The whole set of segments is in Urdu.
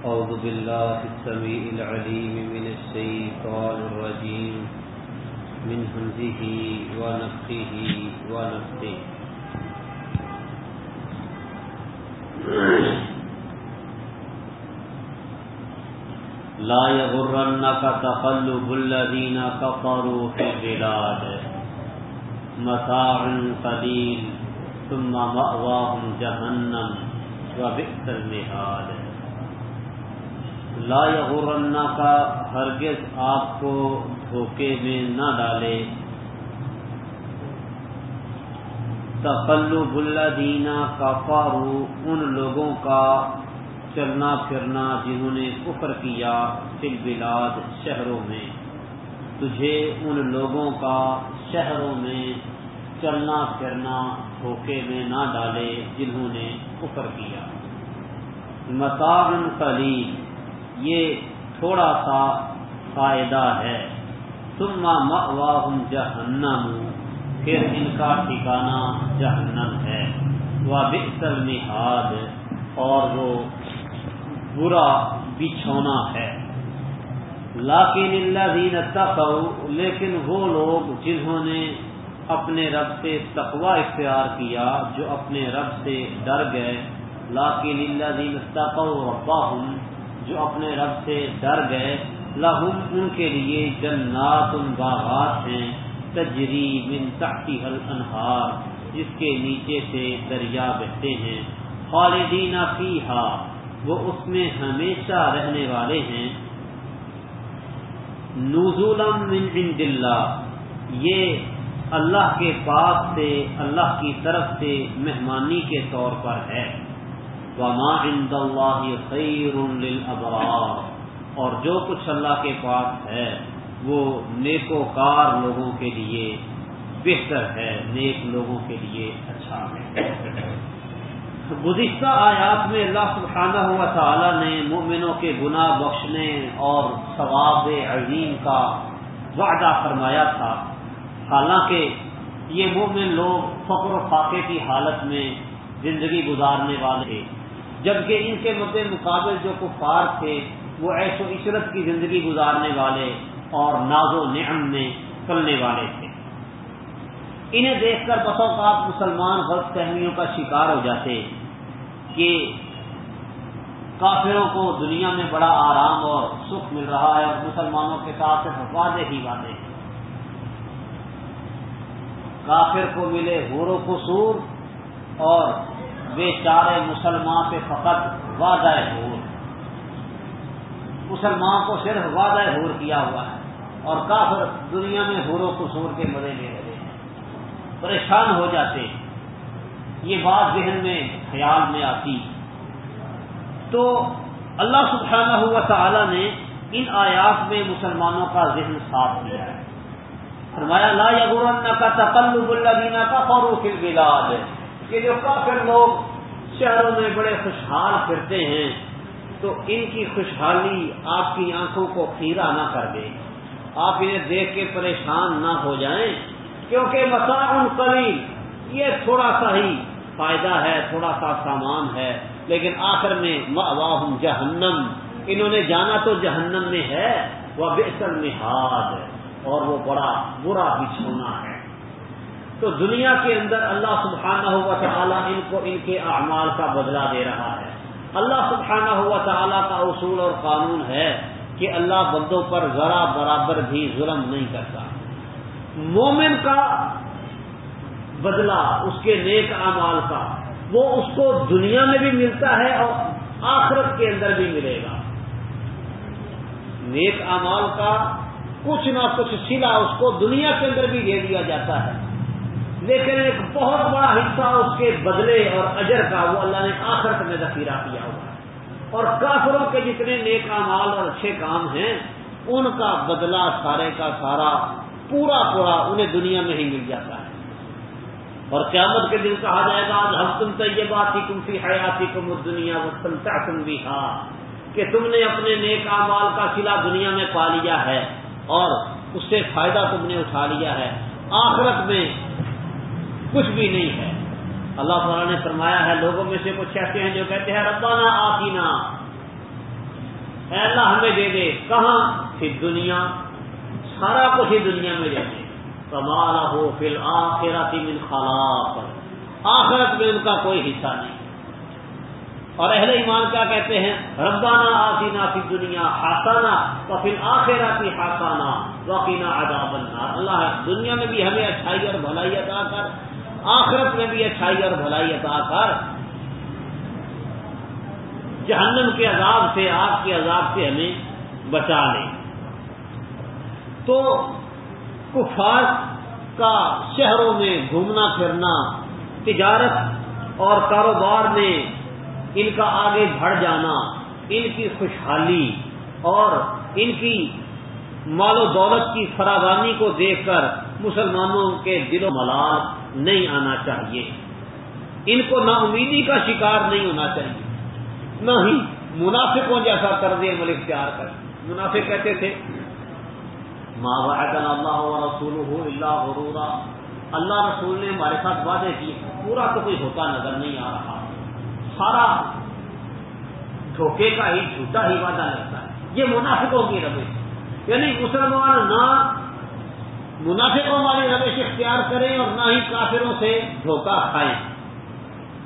أعوذ بالله السميع العليم من الشيطان الرجيم. من همزه ونفخه ونفخه. لا يغرنك تقلب الذين كفروا في البلاد. متاع قليل، ثم مأواهم جهنم وبئس المهاد. لا یغرنا کا ہرگز آپ کو دھوکے میں نہ ڈالے۔ تقلب الذین کفروا، ان لوگوں کا چلنا پھرنا جنہوں نے کفر کیا فل بلاد شہروں میں۔ تجھے ان لوگوں کا شہروں میں چلنا پھرنا دھوکے میں نہ ڈالے جنہوں نے کفر کیا۔ متعن قلیل یہ تھوڑا سا فائدہ ہے۔ ثم مأواہم جہنم، پھر ان کا ٹھکانہ جہنم ہے۔ وہ بئس المہاد، اور وہ برا بچھونا ہے۔ لاکن اللہ دین لیکن وہ لوگ جنہوں نے اپنے رب سے تقوا اختیار کیا، جو اپنے رب سے ڈر گئے۔ لاکن اللہ دین رباہم جو اپنے رب سے ڈر گئے، لہم ان کے لیے جنات باغات ہیں، تجری من تحتها الانہار، جس کے نیچے سے دریا بہتے ہیں، خالدین فیہا، وہ اس میں ہمیشہ رہنے والے ہیں۔ نزولم من عند اللہ، یہ اللہ کے پاس سے، اللہ کی طرف سے مہمانی کے طور پر ہے۔ وما عند اللہ خیر للابرار اور جو کچھ اللہ کے پاس ہے، وہ نیک و کار لوگوں کے لیے بہتر ہے، نیک لوگوں کے لیے اچھا ہے۔ گزشتہ آیات میں اللہ سبحانہ ہوا تعالیٰ نے مومنوں کے گناہ بخشنے اور ثواب عظیم کا وعدہ فرمایا تھا۔ حالانکہ یہ مومن لوگ فقر و فاقے کی حالت میں زندگی گزارنے والے جبکہ ان کے مد مقابل جو کفار تھے، وہ ایش و عشرت کی زندگی گزارنے والے اور ناز و نعم میں پلنے والے تھے۔ انہیں دیکھ کر بسوں کا مسلمان غلط فہمیوں کا شکار ہو جاتے کہ کافروں کو دنیا میں بڑا آرام اور سکھ مل رہا ہے اور مسلمانوں کے ساتھ صرف واضح ہی واضح ہے کافر کو ملے غور و قصور اور بے چارے مسلمان سے فقط واضح ہور مسلمان کو صرف واضح ہور کیا ہوا ہے اور کافر دنیا میں غور و قصور کے مزے لے رہے ہیں۔ پریشان ہو جاتے یہ بات ذہن میں، خیال میں آتی۔ تو اللہ سبحانہ ہوا تعالی نے ان آیات میں مسلمانوں کا ذہن صاف کیا ہے۔ فرمایا، لا یغرن کا تقلب الذین کفروا فی البلاد۔ کہ جو کافر لوگ شہروں میں بڑے خوشحال پھرتے ہیں، تو ان کی خوشحالی آپ کی آنکھوں کو کھیرا نہ کر دے۔ آپ انہیں دیکھ کے پریشان نہ ہو جائیں، کیونکہ مساع قلیل، یہ تھوڑا سا ہی فائدہ ہے، تھوڑا سا سامان ہے۔ لیکن آخر میں ماہم جہنم۔ انہوں نے جانا تو جہنم میں ہے وہ بےسل محاد اور وہ بڑا برا بچھونا ہے۔ تو دنیا کے اندر اللہ سبحانہ ہوا تعالیٰ ان کو ان کے اعمال کا بدلہ دے رہا ہے۔ اللہ سبحانہ ہوا تعالیٰ کا اصول اور قانون ہے کہ اللہ بندوں پر ذرا برابر بھی ظلم نہیں کرتا۔ مومن کا بدلہ، اس کے نیک اعمال کا، وہ اس کو دنیا میں بھی ملتا ہے اور آخرت کے اندر بھی ملے گا۔ نیک اعمال کا کچھ نہ کچھ سلا اس کو دنیا کے اندر بھی دے دیا جاتا ہے۔ لیکن ایک بہت بڑا حصہ اس کے بدلے اور اجر کا وہ اللہ نے آخرت میں ذخیرہ کیا ہوا اور کافروں کے جتنے نیک اعمال اور اچھے کام ہیں، ان کا بدلہ سارے کا سارا پورا پورا انہیں دنیا میں ہی مل جاتا ہے۔ اور قیامت کے دن کہا جائے گا، آج ہم تم طیبات ہی تم فی حیاتی کم دنیا وسلتا تم بھی کہ تم نے اپنے نیک مال کا قلعہ دنیا میں پا لیا ہے اور اس سے فائدہ تم نے اٹھا لیا ہے۔ آخرت میں کچھ بھی نہیں ہے۔ اللہ تعالیٰ نے فرمایا ہے، لوگوں میں سے کچھ ایسے ہیں جو کہتے ہیں ربانہ آتینا۔ اے اللہ ہمیں دے دے۔ کہاں؟ پھر دنیا سارا کچھ ہی دنیا میں دے دے کمالا ہو پھر آخرات من خلاق۔ آخرت میں ان کا کوئی حصہ نہیں۔ اور اہل ایمان کیا کہتے ہیں؟ ربانہ آسینا فی دنیا ہاسانہ تو پھر آخراتی ہاسانہ وقینا عذاب النار۔ اللہ دنیا میں بھی ہمیں اچھائی اور بھلائی عطا کر۔ آخرت میں بھی اچھائی اور بھلائی عطا کر۔ جہنم کے عذاب سے آپ کے عذاب سے ہمیں بچا لے۔ تو کفار کا شہروں میں گھومنا پھرنا، تجارت اور کاروبار میں ان کا آگے بڑھ جانا، ان کی خوشحالی اور ان کی مال و دولت کی فراوانی کو دیکھ کر مسلمانوں کے دل و ملال نہیں آنا چاہیے۔ ان کو نا امیدی کا شکار نہیں ہونا چاہیے۔ نہ ہی منافقوں جیسا طرز عمل اختیار کر منافق کہتے تھے ماں اللہ رسول ہو اللہ غرورا اللہ رسول نے ہمارے ساتھ وعدے کیے۔ پورا تو کوئی ہوتا نظر نہیں آ رہا۔ سارا دھوکے کا ہی جھوٹا ہی وعدہ لگتا ہے۔ یہ منافقوں کی روش یعنی مسلمان نہ منافقوں والی روش اختیار کریں اور نہ ہی کافروں سے دھوکہ کھائیں۔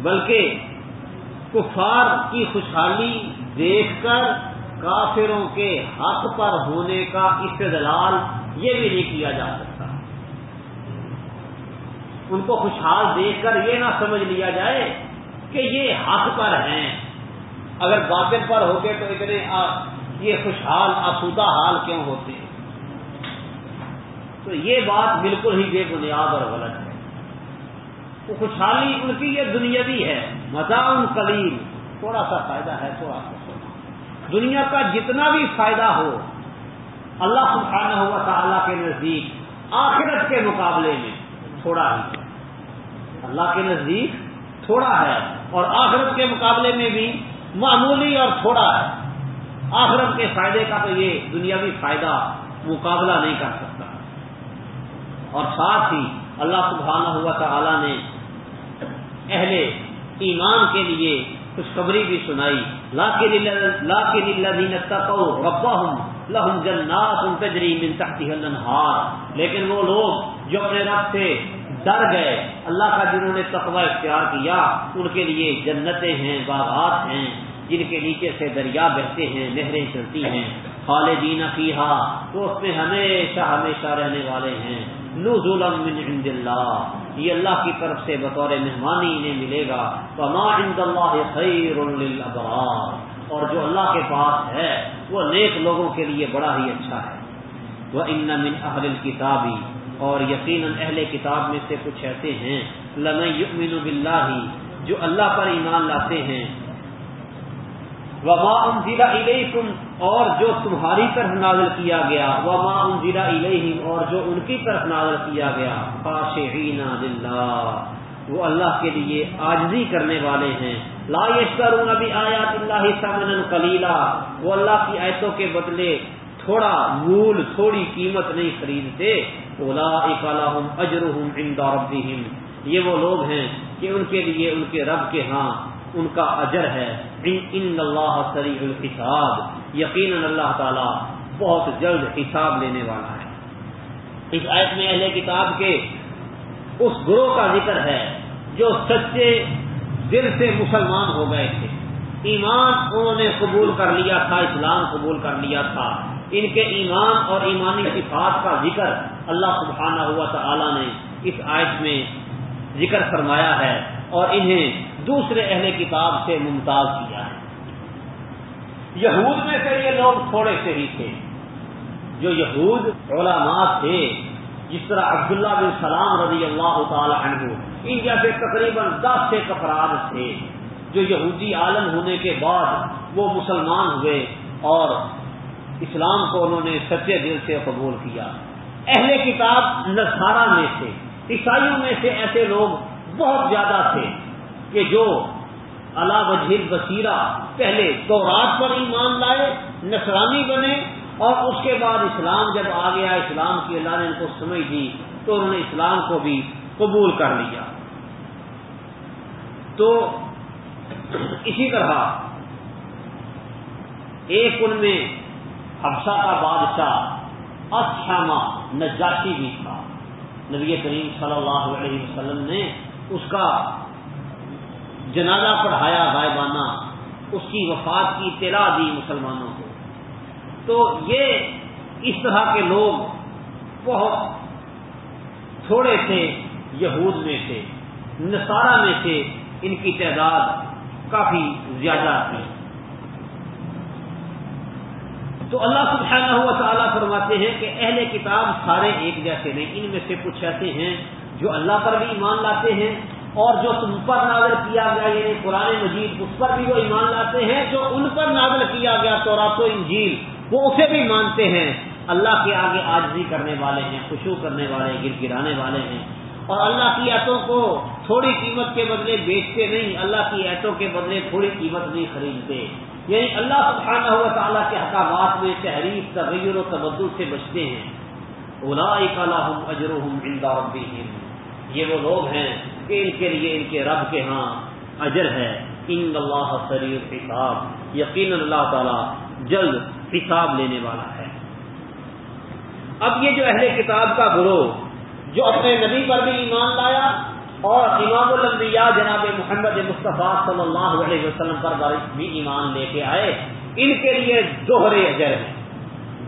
بلکہ کفار کی خوشحالی دیکھ کر کافروں کے حق پر ہونے کا استدلال یہ بھی نہیں کیا جا سکتا۔ ان کو خوشحال دیکھ کر یہ نہ سمجھ لیا جائے کہ یہ حق پر ہیں۔ اگر باطل پر ہوتے تو اتنے یہ خوشحال آسودہ حال کیوں ہوتے؟ ہیں تو یہ بات بالکل ہی بے بنیاد اور غلط ہے۔ وہ خوشحالی ان کی یہ دنیاوی ہے؟ مزہ ان تھوڑا سا فائدہ ہے، تھوڑا سا سونا دنیا کا جتنا بھی فائدہ ہو، اللہ سبحانہ ہوا تعالیٰ کے نزدیک، آخرت کے مقابلے میں تھوڑا ہی ہے۔ اللہ کے نزدیک تھوڑا ہے اور آخرت کے مقابلے میں بھی معمولی اور تھوڑا ہے۔ آخرت کے فائدے کا تو یہ دنیاوی فائدہ مقابلہ نہیں کر سکتا۔ اور ساتھ ہی اللہ سبحانہ ہوا تعالیٰ نے اہل ایمان کے لیے خوشخبری بھی سنائی۔ لا کے دین ربا ہوں لہم جنات تجری من تحتی الانہار۔ لیکن وہ لوگ جو اپنے رب سے ڈر گئے، اللہ کا جنہوں نے تقوی اختیار کیا، ان کے لیے جنتیں ہیں، باغات ہیں، جن کے نیچے سے دریا بہتے ہیں، نہریں چلتی ہیں۔ خالدین فیہا تو اس میں ہمیشہ ہمیشہ رہنے والے ہیں۔ نزولا من عند اللہ۔ یہ اللہ کی طرف سے بطور مہمانی انہیں ملے گا۔ فما عند اللہ خیر للابرار اور جو اللہ کے پاس ہے، وہ نیک لوگوں کے لیے بڑا ہی اچھا ہے۔ وہ ان من اہل الکتابی اور یقیناً اہل کتاب میں سے کچھ ایسے ہیں۔ لم یؤمن باللہ جو اللہ پر ایمان لاتے ہیں۔ وما انزل الیکم اور جو تمہاری طرف نازل کیا گیا، وما انزل الیہم اور جو ان کی طرف نازل کیا گیا خاشعین للہ وہ اللہ کے لیے عاجزی کرنے والے ہیں۔ لا یشترون بآیات اللہ ثمنا قلیلا وہ اللہ کی آیتوں کے بدلے تھوڑا مول، تھوڑی قیمت نہیں خریدتے۔ اولئک لهم اجرهم عند ربهم۔ یہ وہ لوگ ہیں کہ ان کے لیے، ان کے رب کے ہاں ان کا اجر ہے۔ ان اللہ سریع الحساب۔ یقیناً اللہ تعالی بہت جلد حساب لینے والا ہے۔ اس آیت میں اہل کتاب کے اس گروہ کا ذکر ہے جو سچے دل سے مسلمان ہو گئے تھے۔ ایمان انہوں نے قبول کر لیا تھا، اسلام قبول کر لیا تھا۔ ان کے ایمان اور ایمانی صفات کا ذکر اللہ سبحانہ ہوا تعالی نے اس آیت میں ذکر فرمایا ہے اور انہیں دوسرے اہل کتاب سے ممتاز کیا ہے۔ یہود میں سے یہ لوگ تھوڑے سے ہی تھے جو یہود علماء تھے، جس طرح عبداللہ بن سلام رضی اللہ تعالی عنہ ان جیسے تقریباً دس سے کفراد تھے۔ جو یہودی عالم ہونے کے بعد وہ مسلمان ہوئے اور اسلام کو انہوں نے سچے دل سے قبول کیا۔ اہل کتاب نسارا میں سے، عیسائیوں میں سے ایسے لوگ بہت زیادہ تھے کہ جو اللہ وجیر بصیرہ پہلے تو رات پر ایمان لائے نسرانی بنے اور اس کے بعد اسلام جب آ گیا، اسلام کی اللہ نے ان کو سمجھ دی تو انہوں نے اسلام کو بھی قبول کر لیا۔ تو اسی طرح ایک ان میں حفصہ کا بادشاہ اچھاما نجاشی بھی تھا۔ نبی کریم صلی اللہ علیہ وسلم نے اس کا جنازہ پڑھایا غائبانہ، اس کی وفات کی اطلاع دی مسلمانوں کو۔ تو یہ اس طرح کے لوگ بہت تھوڑے تھے، یہود میں سے، نصارہ میں سے ان کی تعداد کافی زیادہ تھی۔ تو اللہ سبحانہ ہوا تعالیٰ فرماتے ہیں کہ اہل کتاب سارے ایک جیسے نہیں ان میں سے کچھ ایسے ہیں جو اللہ پر بھی ایمان لاتے ہیں اور جو تم پر نازل کیا گیا یعنی قرآن مجید، اس پر بھی وہ ایمان لاتے ہیں، جو ان پر نازل کیا گیا تو رات و انجیل، وہ اسے بھی مانتے ہیں۔ اللہ کے آگے آجزی کرنے والے ہیں خوشو کرنے والے گر گرانے والے ہیں۔ اور اللہ کی ایتوں کو تھوڑی قیمت کے بدلے بیچتے نہیں، اللہ کی ایتوں کے بدلے تھوڑی قیمت نہیں خریدتے۔ یعنی اللہ سبحانہ ہوا تعالیٰ کے حکامات میں تحریف، تغیر و تبدل سے بچتے ہیں۔ اولا اجر یہ وہ لوگ ہیں کہ ان کے لیے ان کے رب کے ہاں اجر ہے۔ ان اللہ سری حساب یقین اللہ تعالیٰ جلد حساب لینے والا ہے۔ اب یہ جو اہل کتاب کا گروہ جو اپنے نبی پر بھی ایمان لایا اور امام الانبیاء جناب محمد مصطفیٰ صلی اللہ علیہ وسلم پر بھی ایمان لے کے آئے، ان کے لیے دوہرے اجر ہے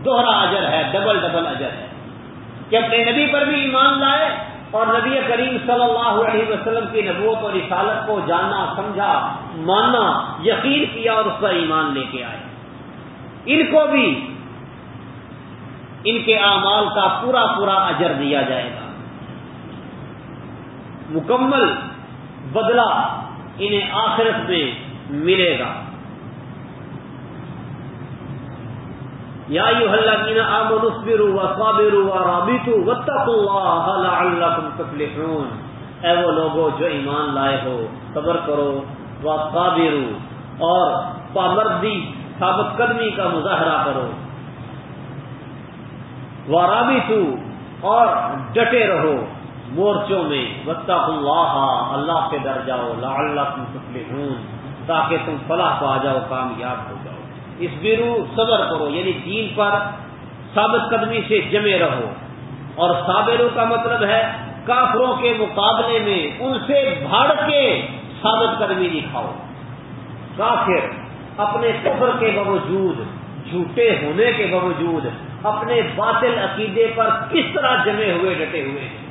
دوہرا اجر ہے، ڈبل ڈبل اجر ہے۔ کہ اپنے نبی پر بھی ایمان لائے اور نبی کریم صلی اللہ علیہ وسلم کی نبوت اور رسالت کو جاننا، سمجھا، ماننا، یقین کیا اور اس پر ایمان لے کے آئے۔ ان کو بھی ان کے اعمال کا پورا پورا اجر دیا جائے گا۔ مکمل بدلہ انہیں آخرت میں ملے گا۔ یا اے وہ لوگوں جو ایمان لائے ہو، صبر کرو و قابرو اور پابردی ثابت قدمی کا مظاہرہ کرو۔ وارابی اور ڈٹے رہو مورچوں میں۔ وطا اللہ اللہ سے ڈر جاؤ لا اللہ تم تاکہ تم فلاح پا جاؤ، کامیاب ہو جاؤ۔ اس بیرو صبر کرو یعنی دین پر ثابت قدمی سے جمے رہو۔ اور صابرو کا مطلب ہے کافروں کے مقابلے میں ان سے بھاڑ کے ثابت قدمی دکھاؤ۔ کافر اپنے کفر کے باوجود، جھوٹے ہونے کے باوجود اپنے باطل عقیدے پر کس طرح جمے ہوئے، ڈٹے ہوئے۔ ہیں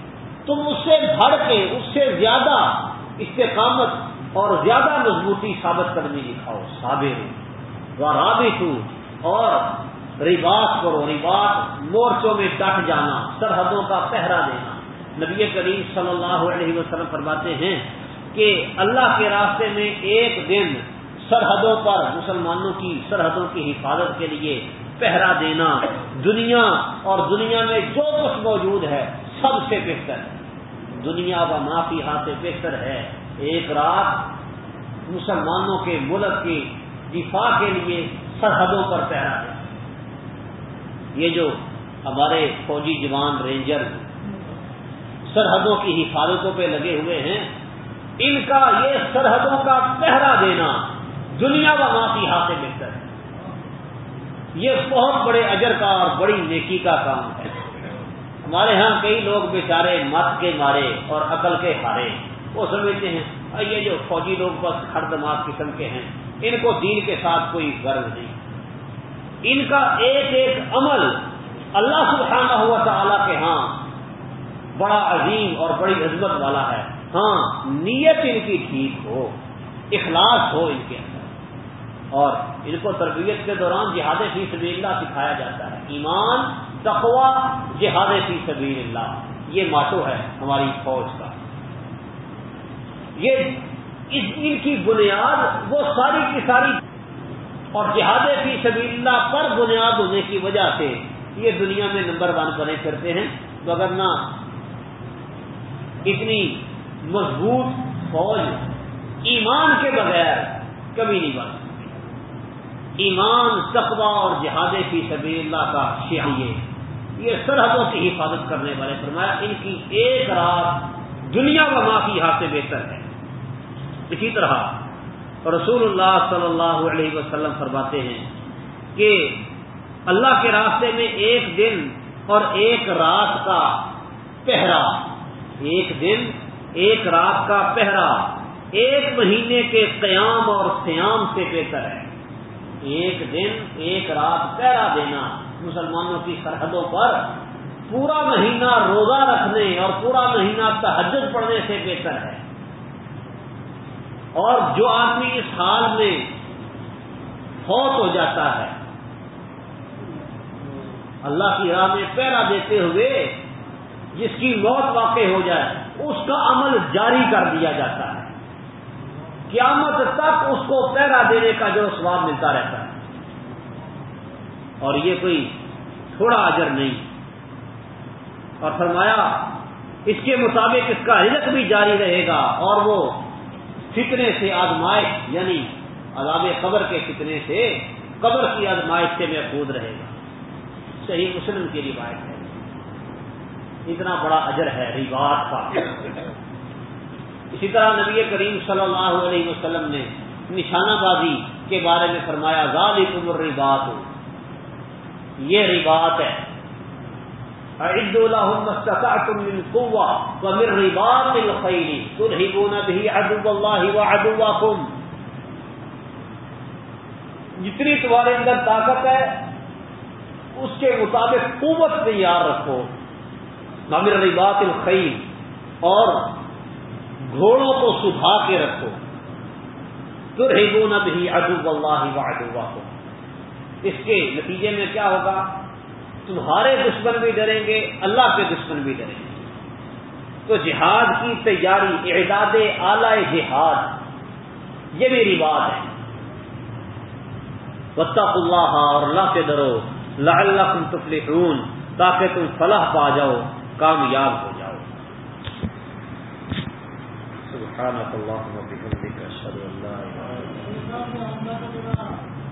تم اس سے بڑھ کے، اس سے زیادہ استقامت اور زیادہ مضبوطی ثابت کرنے دکھاؤ، صابر۔ و اور رباط کرو، رباط مورچوں میں ڈٹ جانا، سرحدوں کا پہرا دینا۔ نبی کریم صلی اللہ علیہ وسلم فرماتے ہیں کہ اللہ کے راستے میں ایک دن سرحدوں پر مسلمانوں کی سرحدوں کی حفاظت کے لیے پہرا دینا۔ دنیا اور دنیا میں جو کچھ موجود ہے، سب سے بہتر۔ ہے دنیا و معافی ہاتھ سے بہتر ہے۔ ایک رات مسلمانوں کے ملک کی دفاع کے لیے سرحدوں پر پہرا دے یہ جو ہمارے فوجی جوان رینجر سرحدوں کی حفاظتوں پہ لگے ہوئے ہیں، ان کا یہ سرحدوں کا پہرا دینا دنیا و معافی ہاتھ سے بہتر ہے یہ بہت بڑے اجر کا اور بڑی نیکی کا کام ہے۔ ہمارے ہاں کئی لوگ بیچارے مت کے مارے اور عقل کے ہارے، وہ سمجھتے ہیں یہ جو فوجی لوگ بس ہر دماغ قسم کے ہیں۔ ان کو دین کے ساتھ کوئی غرض نہیں۔ ان کا ایک ایک عمل اللہ سبحانہ ہوا تعالی کے ہاں بڑا عظیم اور بڑی عزمت والا ہے۔ ہاں نیت ان کی ٹھیک ہو، اخلاص ہو ان کے اندر۔ اور ان کو تربیت کے دوران جہاد فی سبیل اللہ سکھایا جاتا ہے۔ ایمان تقوا جہاد فی سبیل اللہ۔ یہ ماتو ہے ہماری فوج کا۔ یہ اس دن کی بنیاد وہ ساری کی ساری اور جہاد فی سبیل اللہ پر بنیاد ہونے کی وجہ سے یہ دنیا میں نمبر ون بنے کرتے ہیں۔ تو اگر نہ اتنی مضبوط فوج ایمان کے بغیر کبھی نہیں بن سکتی۔ ایمان تقوا اور جہاد فی سبیل اللہ کا شہیے یہ سرحدوں کی حفاظت کرنے والے فرمایا، ان کی ایک رات دنیا و معافی ہاتھ سے بہتر ہے۔ اسی طرح رسول اللہ صلی اللہ علیہ وسلم فرماتے ہیں کہ اللہ کے راستے میں ایک دن اور ایک رات کا پہرا، ایک دن، ایک رات کا پہرا، ایک مہینے کے قیام اور سیام سے بہتر ہے۔ ایک دن، ایک رات پہرا دینا مسلمانوں کی سرحدوں پر پورا مہینہ روزہ رکھنے اور پورا مہینہ تحجد پڑھنے سے بہتر ہے۔ اور جو آدمی اس حال میں فوت ہو جاتا ہے، اللہ کی راہ میں پہرا دیتے ہوئے جس کی موت واقع ہو جائے، اس کا عمل جاری کر دیا جاتا ہے۔ قیامت تک اس کو پہرا دینے کا جو سواب ملتا رہتا ہے۔ اور یہ کوئی تھوڑا اجر نہیں۔ اور فرمایا، اس کے مطابق اس کا رزق بھی جاری رہے گا اور وہ فتنے سے آزمائش یعنی عذاب قبر کے فتنے سے قبر کی آزمائش سے محفوظ رہے گا۔ صحیح مسلم کی روایت ہے۔ اتنا بڑا اجر ہے روایت کا۔ اسی طرح نبی کریم صلی اللہ علیہ وسلم نے نشانہ بازی کے بارے میں فرمایا، ذالکم الرباط۔ یہ رباط ہے۔ اعد لهم ما استطعتم من قوه ومن رباط الخيل. ترهبون به عدو الله وعدوكم. جتنی تمہارے اندر طاقت ہے، اس کے مطابق قوت تیار رکھو. مامر رباط الخیل اور گھوڑوں کو سدھا کے رکھو. ترہبون بھی ادب اللہ و اس کے نتیجے میں کیا ہوگا؟ تمہارے دشمن بھی ڈریں گے، اللہ کے دشمن بھی ڈریں گے۔ تو جہاد کی تیاری، اعداد اعلی جہاد، یہ میری بات ہے۔ وطف اللہ اور اللہ سے ڈرو۔ اللہ تفلحون، تاکہ تم فلاح پا جاؤ، کامیاب ہو جاؤ۔ سبحانك اللهم